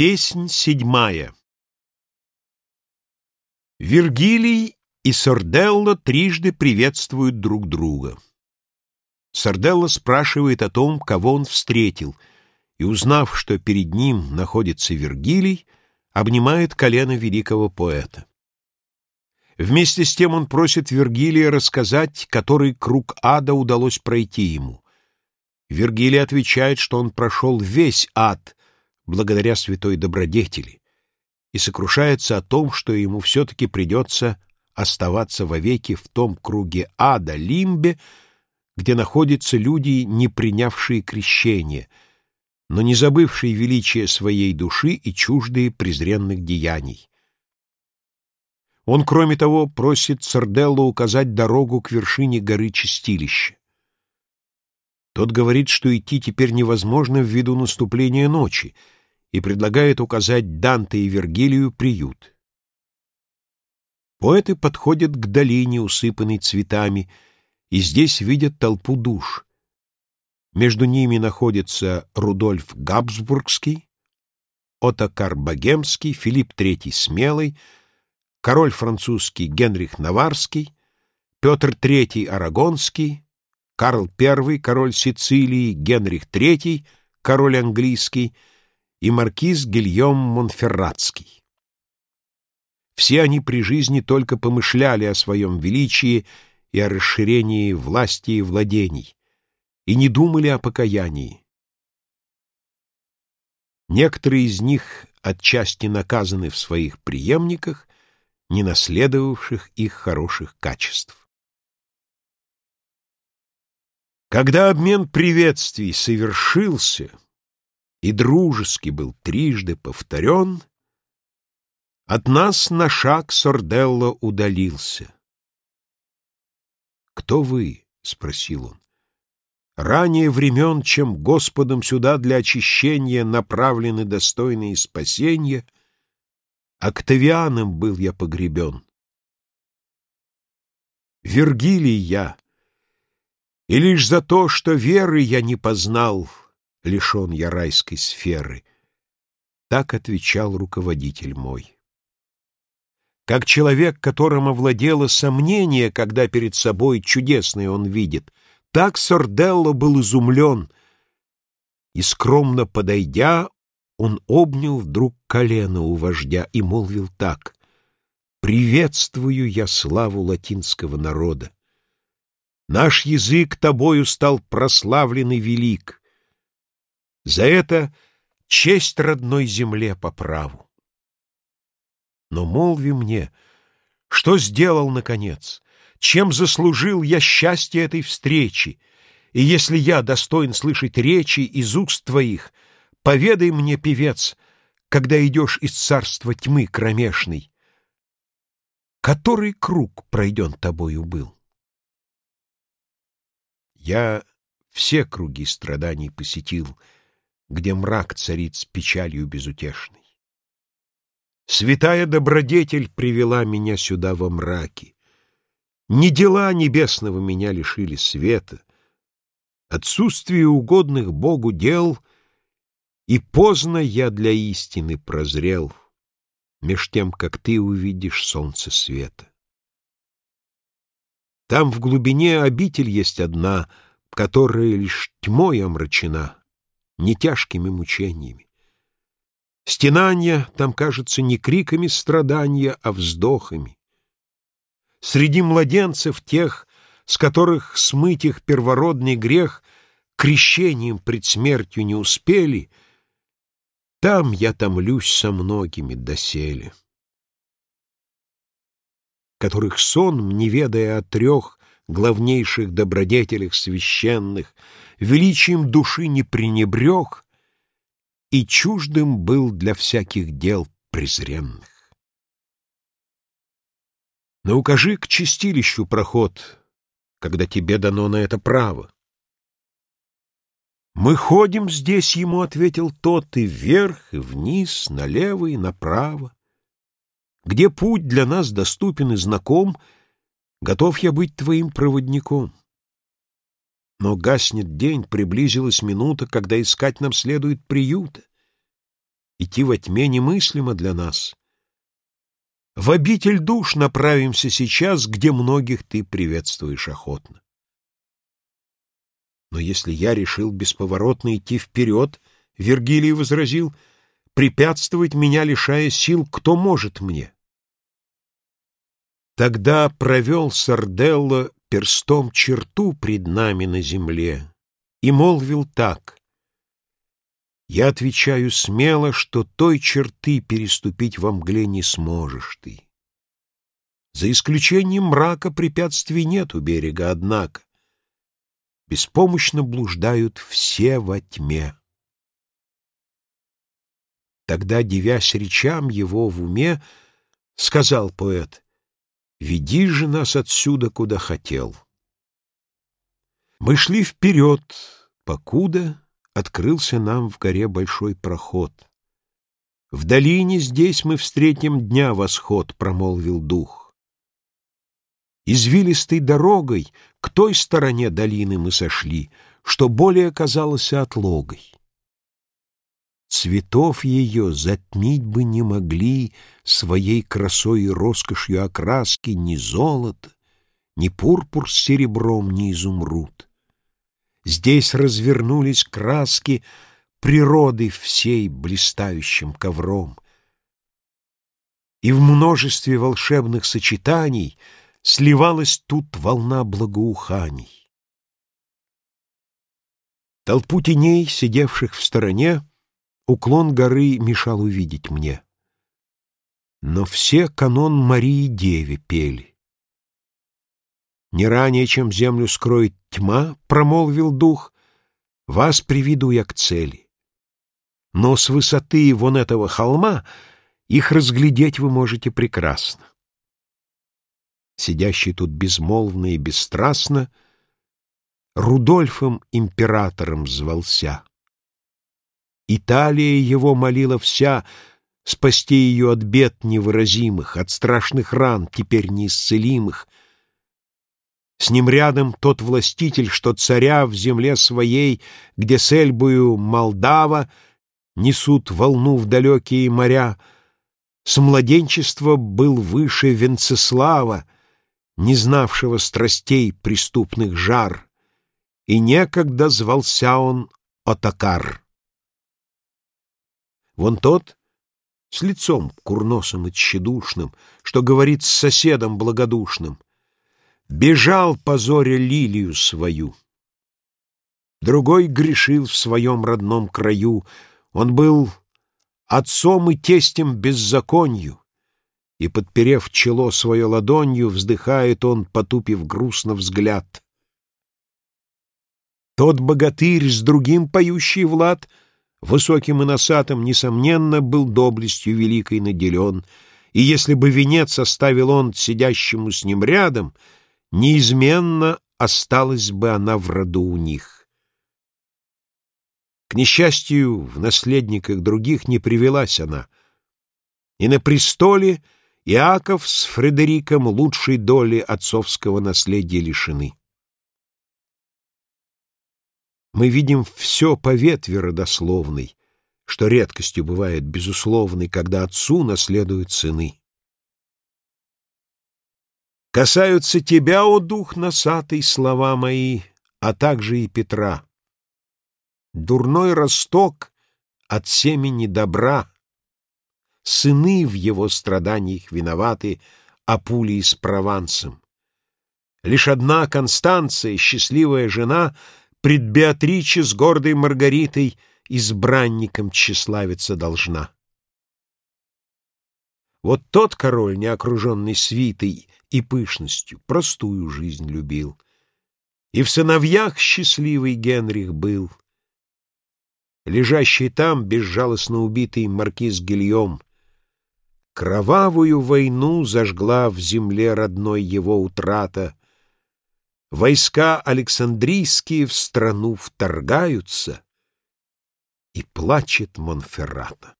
Песнь седьмая Вергилий и Сорделло трижды приветствуют друг друга. Сорделло спрашивает о том, кого он встретил, и, узнав, что перед ним находится Вергилий, обнимает колено великого поэта. Вместе с тем он просит Вергилия рассказать, который круг ада удалось пройти ему. Вергилий отвечает, что он прошел весь ад — благодаря святой добродетели, и сокрушается о том, что ему все-таки придется оставаться вовеки в том круге ада, лимбе, где находятся люди, не принявшие крещение, но не забывшие величие своей души и чуждые презренных деяний. Он, кроме того, просит Сарделло указать дорогу к вершине горы Чистилища. Тот говорит, что идти теперь невозможно ввиду наступления ночи — и предлагает указать Данте и Вергилию приют. Поэты подходят к долине, усыпанной цветами, и здесь видят толпу душ. Между ними находятся Рудольф Габсбургский, Отокар Богемский, Филипп III Смелый, король французский Генрих Наварский, Петр III Арагонский, Карл I, король Сицилии, Генрих III, король английский — и маркиз Гильем Монферратский. Все они при жизни только помышляли о своем величии и о расширении власти и владений, и не думали о покаянии. Некоторые из них отчасти наказаны в своих преемниках, не наследовавших их хороших качеств. Когда обмен приветствий совершился, и дружески был трижды повторен, от нас на шаг Сорделло удалился. «Кто вы?» — спросил он. «Ранее времен, чем Господом сюда для очищения направлены достойные спасения, Октавианом был я погребен. Вергилий я, и лишь за то, что веры я не познал, — лишен я райской сферы. Так отвечал руководитель мой. Как человек, которым овладело сомнение, когда перед собой чудесное он видит, так Сорделло был изумлен, и, скромно подойдя, он обнял вдруг колено у вождя и молвил так «Приветствую я славу латинского народа! Наш язык тобою стал прославлен и велик, за это честь родной земле по праву. Но молви мне, что сделал, наконец, чем заслужил я счастье этой встречи, и если я достоин слышать речи из уст твоих, поведай мне, певец, когда идешь из царства тьмы кромешной, который круг пройден тобою был? Я все круги страданий посетил — где мрак царит с печалью безутешной. Святая добродетель привела меня сюда во мраке. Не дела небесного меня лишили света, отсутствие угодных Богу дел, и поздно я для истины прозрел, меж тем, как ты увидишь солнце света. Там в глубине обитель есть одна, которая лишь тьмой омрачена — не тяжкими мучениями. Стенания там, кажется, не криками страдания, а вздохами. Среди младенцев тех, с которых смыть их первородный грех крещением пред смертью не успели, там я томлюсь со многими доселе, которых сон, не ведая о трех главнейших добродетелях священных, величием души не пренебрег и чуждым был для всяких дел презренных. Но укажи к чистилищу проход, когда тебе дано на это право. «Мы ходим здесь», — ему ответил тот, — «и вверх, и вниз, налево и направо. Где путь для нас доступен и знаком, готов я быть твоим проводником». Но гаснет день, приблизилась минута, когда искать нам следует приюта. Идти во тьме немыслимо для нас. В обитель душ направимся сейчас, где многих ты приветствуешь охотно. Но если я решил бесповоротно идти вперед, Вергилий возразил, препятствовать меня, лишая сил, кто может мне? Тогда провел Сарделло перстом черту пред нами на земле и молвил так. Я отвечаю смело, что той черты переступить во мгле не сможешь ты. За исключением мрака препятствий нет у берега, однако. Беспомощно блуждают все во тьме. Тогда, девясь речам его в уме, сказал поэт, «Веди же нас отсюда, куда хотел». Мы шли вперед, покуда открылся нам в горе большой проход. «В долине здесь мы встретим дня восход», — промолвил дух. Извилистой дорогой к той стороне долины мы сошли, что более казалось отлогой. Цветов ее затмить бы не могли своей красой и роскошью окраски ни золото, ни пурпур с серебром, ни изумруд. Здесь развернулись краски природы всей блистающим ковром. И в множестве волшебных сочетаний сливалась тут волна благоуханий. Толпу теней, сидевших в стороне, уклон горы мешал увидеть мне. Но все канон Марии Деве пели. Не ранее, чем землю скроет тьма, — промолвил дух, — вас приведу я к цели. Но с высоты вон этого холма их разглядеть вы можете прекрасно. Сидящий тут безмолвно и бесстрастно, Рудольфом императором звался. Италия его молила вся спасти ее от бед невыразимых, от страшных ран, теперь неисцелимых, с ним рядом тот властитель, что царя в земле своей, где с Эльбою Молдава несут волну в далекие моря, с младенчества был выше Венцеслава, не знавшего страстей преступных жар, и некогда звался он Отакар. Вон тот, с лицом курносым и тщедушным, что говорит с соседом благодушным, Бежал позоря лилию свою. Другой грешил в своем родном краю. Он был отцом и тестем беззаконью, И, подперев чело свое ладонью, Вздыхает он, потупив грустно взгляд. Тот богатырь с другим поющий Влад, Высоким и носатым, несомненно, Был доблестью великой наделен, И если бы венец оставил он Сидящему с ним рядом — неизменно осталась бы она в роду у них. К несчастью, в наследниках других не привелась она, и на престоле Иаков с Фредериком лучшей доли отцовского наследия лишены. Мы видим все по ветви родословной, что редкостью бывает безусловной, когда отцу наследуют сыны. Касаются тебя, о дух носатый, слова мои, а также и Петра. Дурной росток от семени добра, Сыны в его страданиях виноваты, Апулии с Провансом. Лишь одна Констанция, счастливая жена, Пред Беатриче с гордой Маргаритой Избранником тщеславиться должна. Вот тот король, не окруженный свитой и пышностью, простую жизнь любил. И в сыновьях счастливый Генрих был. Лежащий там, безжалостно убитый маркиз Гильем, Кровавую войну зажгла в земле родной его утрата. Войска Александрийские в страну вторгаются, и плачет Монферрата.